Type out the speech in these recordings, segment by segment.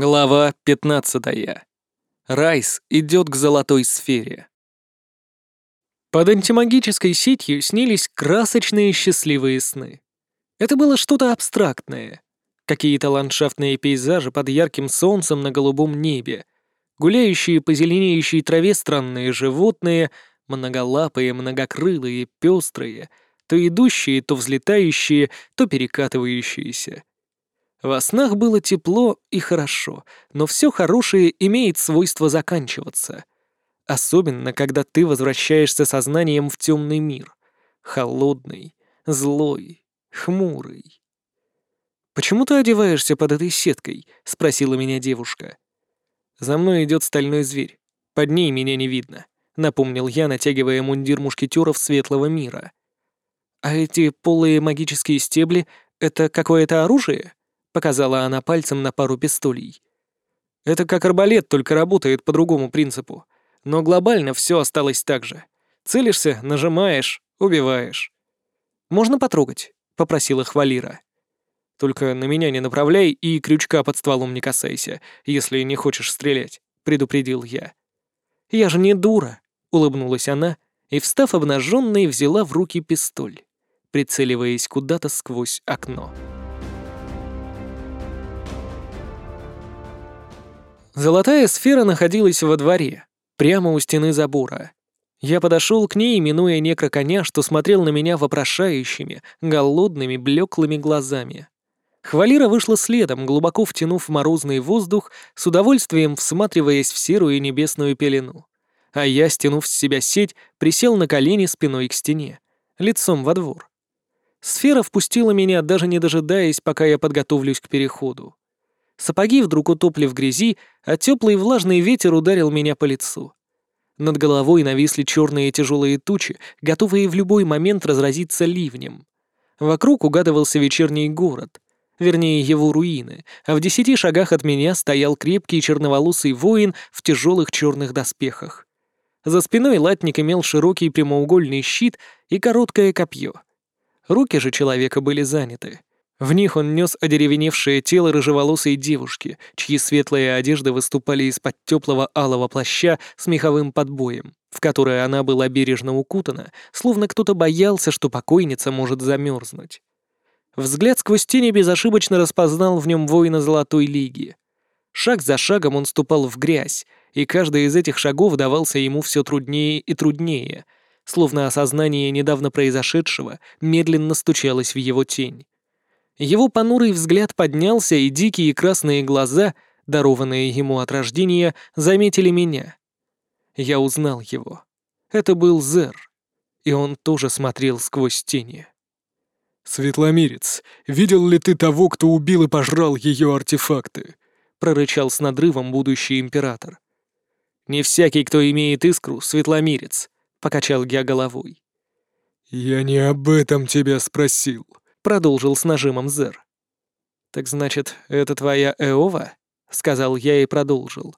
Глава 15. Райс идет к золотой сфере. Под антимагической сетью снились красочные счастливые сны. Это было что-то абстрактное. Какие-то ландшафтные пейзажи под ярким солнцем на голубом небе, гуляющие по зеленеющей траве странные животные, многолапые, многокрылые, пестрые, то идущие, то взлетающие, то перекатывающиеся. Во снах было тепло и хорошо, но все хорошее имеет свойство заканчиваться. Особенно, когда ты возвращаешься сознанием в темный мир. Холодный, злой, хмурый. «Почему ты одеваешься под этой сеткой?» — спросила меня девушка. «За мной идет стальной зверь. Под ней меня не видно», — напомнил я, натягивая мундир мушкетеров светлого мира. «А эти полые магические стебли — это какое-то оружие?» Показала она пальцем на пару пистолей. Это как арбалет, только работает по другому принципу. Но глобально все осталось так же. Целишься, нажимаешь, убиваешь. «Можно потрогать?» — попросила Хвалира. «Только на меня не направляй и крючка под стволом не касайся, если не хочешь стрелять», — предупредил я. «Я же не дура», — улыбнулась она и, встав обнаженной, взяла в руки пистоль, прицеливаясь куда-то сквозь окно. Золотая сфера находилась во дворе, прямо у стены забора. Я подошел к ней, минуя некроконя, что смотрел на меня вопрошающими, голодными, блеклыми глазами. Хвалира вышла следом, глубоко втянув морозный воздух, с удовольствием всматриваясь в серую небесную пелену. А я, стянув с себя сеть, присел на колени спиной к стене, лицом во двор. Сфера впустила меня, даже не дожидаясь, пока я подготовлюсь к переходу. Сапоги вдруг утопли в грязи, а теплый влажный ветер ударил меня по лицу. Над головой нависли черные тяжелые тучи, готовые в любой момент разразиться ливнем. Вокруг угадывался вечерний город, вернее его руины, а в десяти шагах от меня стоял крепкий черноволосый воин в тяжелых черных доспехах. За спиной латник имел широкий прямоугольный щит и короткое копье. Руки же человека были заняты. В них он нес одеревеневшее тело рыжеволосой девушки, чьи светлые одежды выступали из-под теплого алого плаща с меховым подбоем, в которое она была бережно укутана, словно кто-то боялся, что покойница может замерзнуть. Взгляд сквозь тени безошибочно распознал в нем воина Золотой Лиги. Шаг за шагом он ступал в грязь, и каждый из этих шагов давался ему все труднее и труднее, словно осознание недавно произошедшего медленно стучалось в его тень. Его понурый взгляд поднялся, и дикие красные глаза, дарованные ему от рождения, заметили меня. Я узнал его. Это был Зер, и он тоже смотрел сквозь тени. «Светломирец, видел ли ты того, кто убил и пожрал ее артефакты?» — прорычал с надрывом будущий император. «Не всякий, кто имеет искру, светломирец», — покачал я головой. «Я не об этом тебя спросил», продолжил с нажимом Зер. «Так значит, это твоя Эова?» — сказал я и продолжил.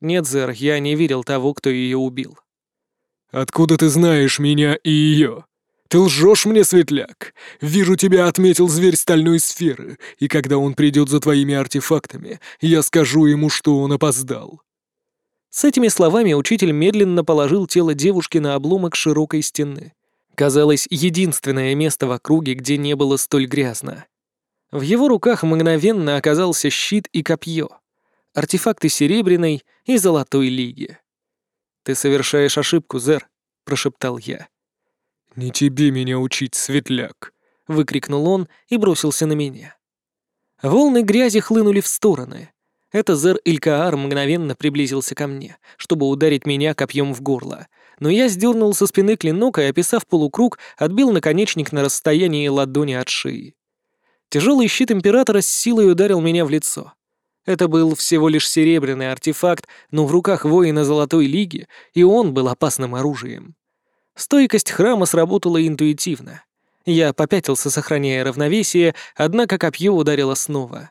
«Нет, Зер, я не видел того, кто ее убил». «Откуда ты знаешь меня и ее? Ты лжешь мне, светляк! Вижу, тебя отметил зверь стальной сферы, и когда он придет за твоими артефактами, я скажу ему, что он опоздал». С этими словами учитель медленно положил тело девушки на обломок широкой стены казалось, единственное место в округе, где не было столь грязно. В его руках мгновенно оказался щит и копье, артефакты Серебряной и Золотой Лиги. «Ты совершаешь ошибку, Зер», — прошептал я. «Не тебе меня учить, светляк», — выкрикнул он и бросился на меня. Волны грязи хлынули в стороны. Это Зер Илькаар мгновенно приблизился ко мне, чтобы ударить меня копьем в горло — но я сдернул со спины клинок и, описав полукруг, отбил наконечник на расстоянии ладони от шеи. Тяжелый щит Императора с силой ударил меня в лицо. Это был всего лишь серебряный артефакт, но в руках воина Золотой Лиги, и он был опасным оружием. Стойкость храма сработала интуитивно. Я попятился, сохраняя равновесие, однако копье ударило снова.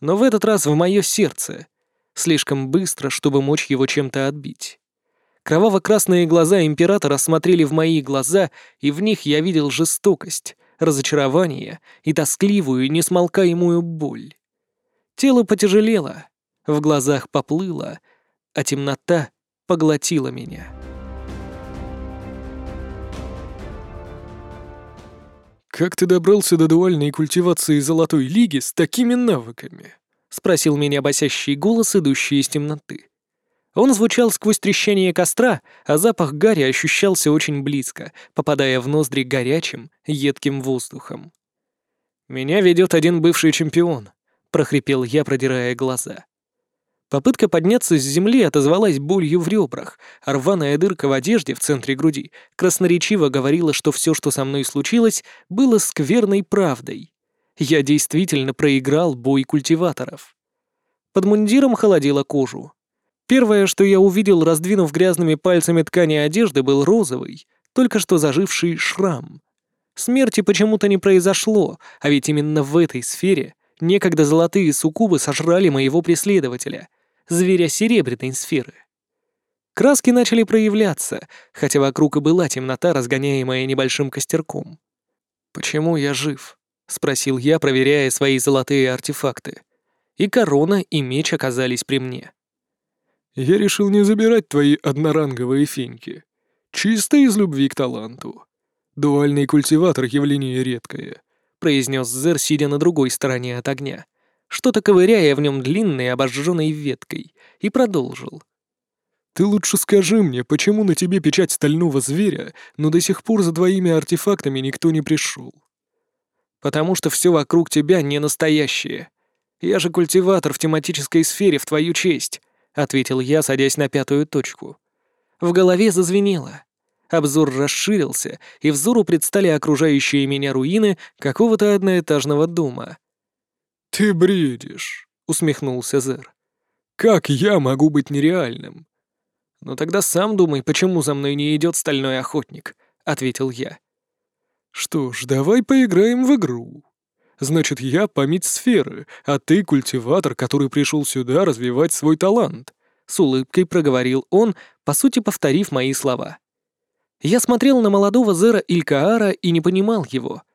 Но в этот раз в мое сердце. Слишком быстро, чтобы мочь его чем-то отбить. Кроваво-красные глаза императора смотрели в мои глаза, и в них я видел жестокость, разочарование и тоскливую, несмолкаемую боль. Тело потяжелело. В глазах поплыло, а темнота поглотила меня. «Как ты добрался до дуальной культивации Золотой Лиги с такими навыками?» — спросил меня басящий голос, идущий из темноты. Он звучал сквозь трещание костра, а запах гари ощущался очень близко, попадая в ноздри горячим, едким воздухом. «Меня ведет один бывший чемпион», — прохрипел я, продирая глаза. Попытка подняться с земли отозвалась болью в ребрах, а рваная дырка в одежде в центре груди красноречиво говорила, что все, что со мной случилось, было скверной правдой. Я действительно проиграл бой культиваторов. Под мундиром холодило кожу. Первое, что я увидел, раздвинув грязными пальцами ткани одежды, был розовый, только что заживший шрам. Смерти почему-то не произошло, а ведь именно в этой сфере некогда золотые суккубы сожрали моего преследователя — зверя серебряной сферы. Краски начали проявляться, хотя вокруг и была темнота, разгоняемая небольшим костерком. «Почему я жив?» — спросил я, проверяя свои золотые артефакты. И корона, и меч оказались при мне. «Я решил не забирать твои одноранговые финьки. Чисто из любви к таланту. Дуальный культиватор — явление редкое», — произнес Зер, сидя на другой стороне от огня что-то ковыряя в нем длинной обожженной веткой, и продолжил. «Ты лучше скажи мне, почему на тебе печать стального зверя, но до сих пор за твоими артефактами никто не пришел?» «Потому что все вокруг тебя не настоящее. Я же культиватор в тематической сфере в твою честь», — ответил я, садясь на пятую точку. В голове зазвенело. Обзор расширился, и взору предстали окружающие меня руины какого-то одноэтажного дома — «Ты бредишь», — усмехнулся Зер. «Как я могу быть нереальным?» «Ну тогда сам думай, почему за мной не идет стальной охотник», — ответил я. «Что ж, давай поиграем в игру. Значит, я память сферы, а ты культиватор, который пришел сюда развивать свой талант», — с улыбкой проговорил он, по сути повторив мои слова. Я смотрел на молодого Зера Илькаара и не понимал его —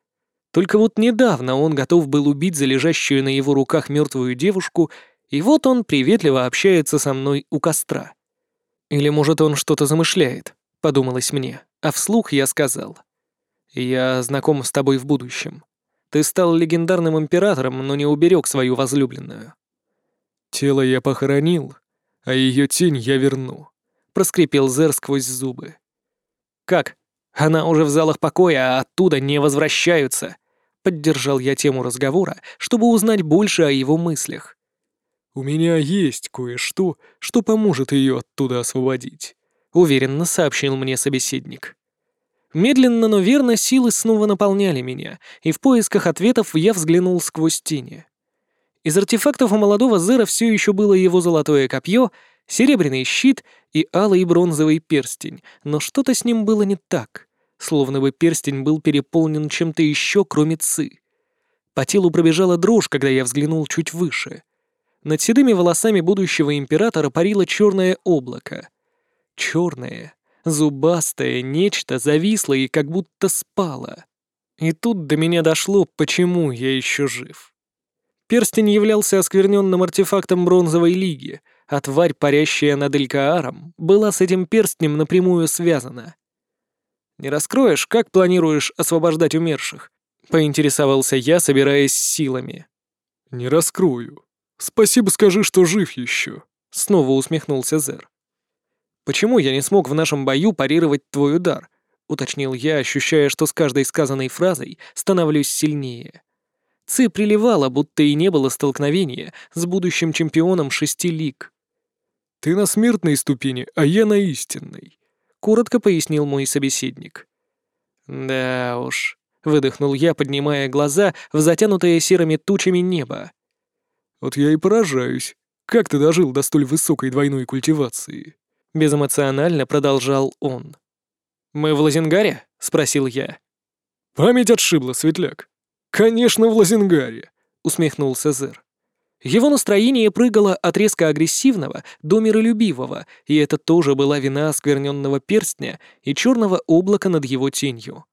только вот недавно он готов был убить за лежащую на его руках мертвую девушку, и вот он приветливо общается со мной у костра. Или, может, он что-то замышляет, подумалось мне, а вслух я сказал. Я знаком с тобой в будущем. Ты стал легендарным императором, но не уберег свою возлюбленную. Тело я похоронил, а ее тень я верну, проскрипел Зер сквозь зубы. Как? Она уже в залах покоя, а оттуда не возвращаются. Поддержал я тему разговора, чтобы узнать больше о его мыслях. «У меня есть кое-что, что поможет ее оттуда освободить», — уверенно сообщил мне собеседник. Медленно, но верно силы снова наполняли меня, и в поисках ответов я взглянул сквозь тени. Из артефактов у молодого Зера все еще было его золотое копье, серебряный щит и алый бронзовый перстень, но что-то с ним было не так словно бы перстень был переполнен чем-то еще, кроме ци. По телу пробежала дрожь, когда я взглянул чуть выше. Над седыми волосами будущего императора парило черное облако. Черное, зубастое, нечто зависло и как будто спало. И тут до меня дошло, почему я еще жив. Перстень являлся оскверненным артефактом бронзовой лиги, а тварь, парящая над Элькааром, была с этим перстнем напрямую связана. Не раскроешь, как планируешь освобождать умерших?» — поинтересовался я, собираясь силами. «Не раскрою. Спасибо скажи, что жив еще», — снова усмехнулся Зер. «Почему я не смог в нашем бою парировать твой удар?» — уточнил я, ощущая, что с каждой сказанной фразой становлюсь сильнее. Ци приливала, будто и не было столкновения с будущим чемпионом шести лиг. «Ты на смертной ступени, а я на истинной коротко пояснил мой собеседник. «Да уж», — выдохнул я, поднимая глаза в затянутое серыми тучами небо. «Вот я и поражаюсь. Как ты дожил до столь высокой двойной культивации?» Безэмоционально продолжал он. «Мы в Лазенгаре?» — спросил я. «Память отшибла, Светляк. Конечно, в Лазенгаре», — усмехнулся Зер. Его настроение прыгало от резко агрессивного до миролюбивого, и это тоже была вина оскверненного перстня и черного облака над его тенью.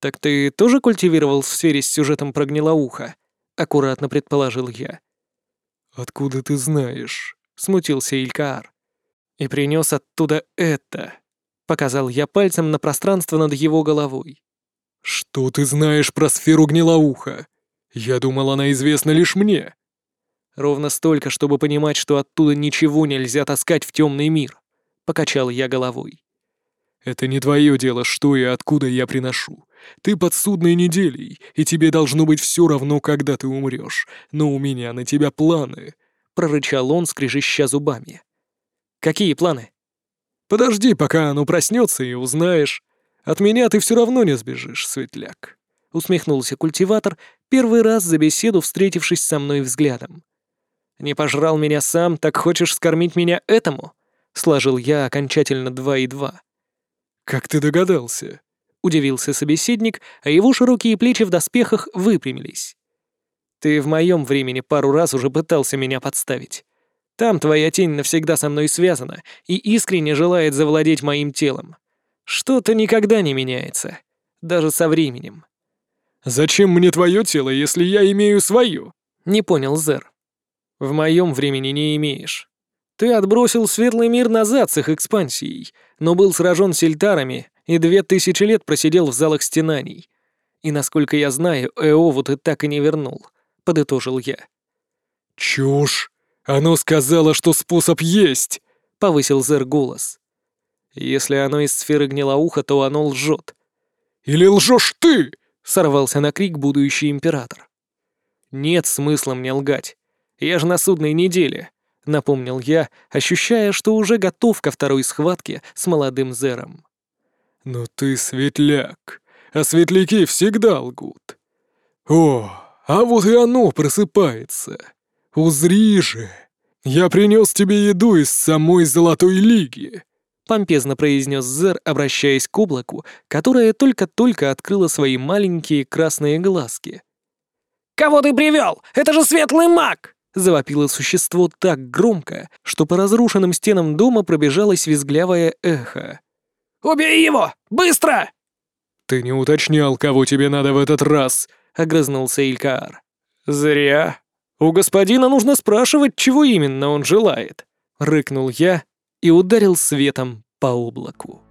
«Так ты тоже культивировал в сфере с сюжетом про гнилоуха?» — аккуратно предположил я. «Откуда ты знаешь?» — смутился Илькаар. «И принес оттуда это», — показал я пальцем на пространство над его головой. «Что ты знаешь про сферу гнилоуха? Я думал, она известна лишь мне». «Ровно столько, чтобы понимать, что оттуда ничего нельзя таскать в темный мир», — покачал я головой. «Это не твое дело, что и откуда я приношу. Ты подсудной неделей, и тебе должно быть все равно, когда ты умрешь. Но у меня на тебя планы», — прорычал он, скрежеща зубами. «Какие планы?» «Подожди, пока оно проснется, и узнаешь. От меня ты все равно не сбежишь, светляк», — усмехнулся культиватор, первый раз за беседу встретившись со мной взглядом. «Не пожрал меня сам, так хочешь скормить меня этому?» — сложил я окончательно два и два. «Как ты догадался?» — удивился собеседник, а его широкие плечи в доспехах выпрямились. «Ты в моем времени пару раз уже пытался меня подставить. Там твоя тень навсегда со мной связана и искренне желает завладеть моим телом. Что-то никогда не меняется, даже со временем». «Зачем мне твое тело, если я имею свое?» — не понял Зер. «В моем времени не имеешь. Ты отбросил светлый мир назад с их экспансией, но был сражен сельтарами и две тысячи лет просидел в залах стенаний. И, насколько я знаю, Эову ты так и не вернул», — подытожил я. «Чушь! Оно сказала, что способ есть!» — повысил Зер голос. «Если оно из сферы гнилоуха, то оно лжет». «Или лжешь ты?» — сорвался на крик будущий император. «Нет смысла мне лгать. Я же на судной неделе напомнил я, ощущая, что уже готов ко второй схватке с молодым Зером. «Но ты светляк, а светляки всегда лгут. О, а вот и оно просыпается. Узри же, я принес тебе еду из самой Золотой Лиги», помпезно произнес Зер, обращаясь к облаку, которое только-только открыло свои маленькие красные глазки. «Кого ты привел? Это же светлый маг!» Завопило существо так громко, что по разрушенным стенам дома пробежалось визглявое эхо. «Убей его! Быстро!» «Ты не уточнял, кого тебе надо в этот раз», — огрызнулся Илькаар. «Зря. У господина нужно спрашивать, чего именно он желает», — рыкнул я и ударил светом по облаку.